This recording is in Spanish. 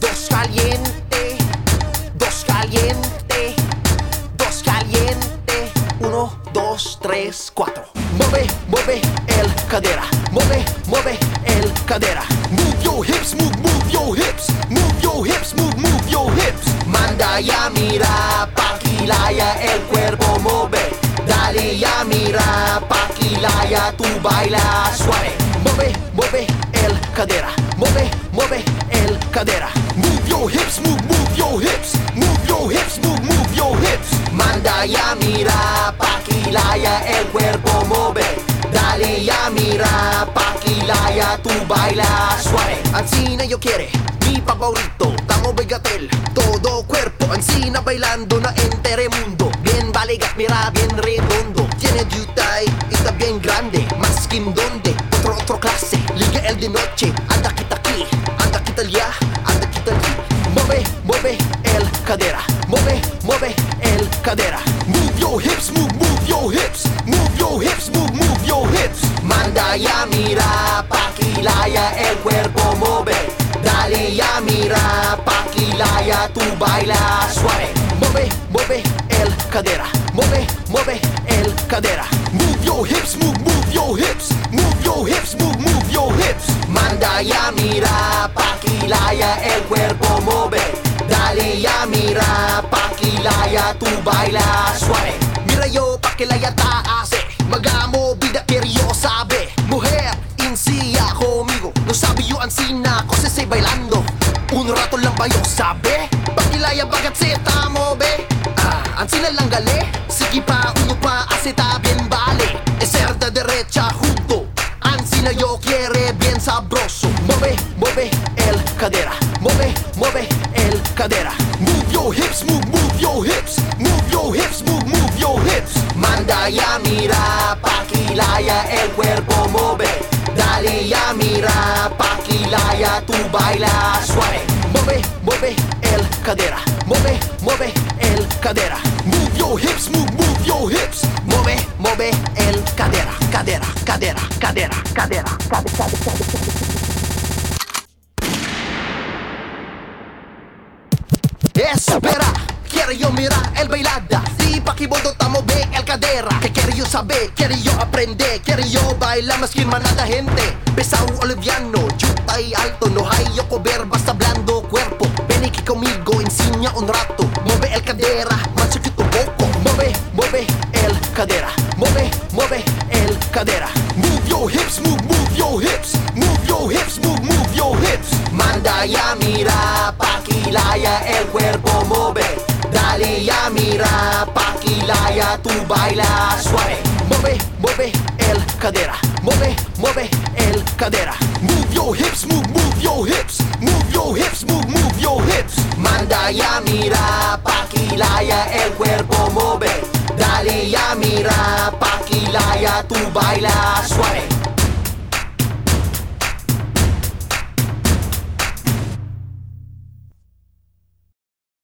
dos caliente, dos caliente, dos caliente. Uno, dos, tres, cuatro. Mueve, mueve el cadera. Mueve, mueve el cadera. Move your hips, move, move your hips. Move your hips, move, move your hips. Manda ya mira, paquilaya el cuerpo mueve. Dale ya mira, paquilaya tú baila suave. Mueve, mueve el cadera. Mueve, mueve el cadera. Move your hips, move, move your hips. Move your hips, move, move your hips. Manda ya mira, paquilaya el cuerpo mueve. Dale ya mira, paquilaya tú baila suave. Ancina yo quiere, mi favorito, tamo begatel, todo cuerpo, Ancina bailando na entere mundo. Bien baligat, mira bien redondo. Tiene yutay, está bien grande, más que donde, otro de noche, anda kita aquí, anda kita ya, anda kita allí. Mueve, mueve el cadera, mueve, mueve el cadera. Move your hips, move, move your hips, move your hips, move, move your hips. Manda ya mira, paquilaya el cuerpo mueve. Dale ya mira, paquilaya tú baila suave. Mueve, mueve el cadera, mueve, mueve el cadera. Move your hips, move, move your hips, move your hips, move, move hips. Manda ya mira, paquilaya el cuerpo mueve. Dale ya mira, paquilaya tú baila suave. Mira yo, paquilaya taase. Magamo, vida quiero sabe. Mujer, insia conmigo. No sabe yo ansina, cosas se bailando. Un rato lang ba yo sabe? Pakilaya bagat se tamo be. Ah, ansina lang gale. Sige pa, uno pa, aseta cadera. Mueve, mueve el cadera. Move your hips, move, move your hips. Move your hips, move, move your hips. Manda ya mira, paquilaya el cuerpo mueve. Dale ya mira, paquilaya tú baila suave. Mueve, mueve el cadera. Mueve, mueve el cadera. Move your hips, move, move your hips. Mueve, mueve el cadera, cadera, cadera, cadera, cadera, cadera, cadera. Espera, quiero yo mirar el bailada. Si pakibondo tamo ve el cadera Que quiero yo saber, quiero yo aprender. Quiero yo bailar más que manada gente. Pesado o liviano, chuta y alto. No hay yo comer, basta blando cuerpo. Ven aquí conmigo, enseña un rato. Mueve el cadera, más que tu poco. Mueve, mueve el cadera. Mueve, mueve el cadera. Move your hips, move, move your hips. Move your hips, move, move your hips. Manda ya mira, paquilaya el cuerpo mueve. Dale ya mira, paquilaya tú baila suave. Mueve, mueve el cadera. Mueve, mueve el cadera. Move your hips, move, move your hips. Move your hips, move, move your hips. Manda ya mira, paquilaya el cuerpo mueve. Dale ya mira, paquilaya tú baila suave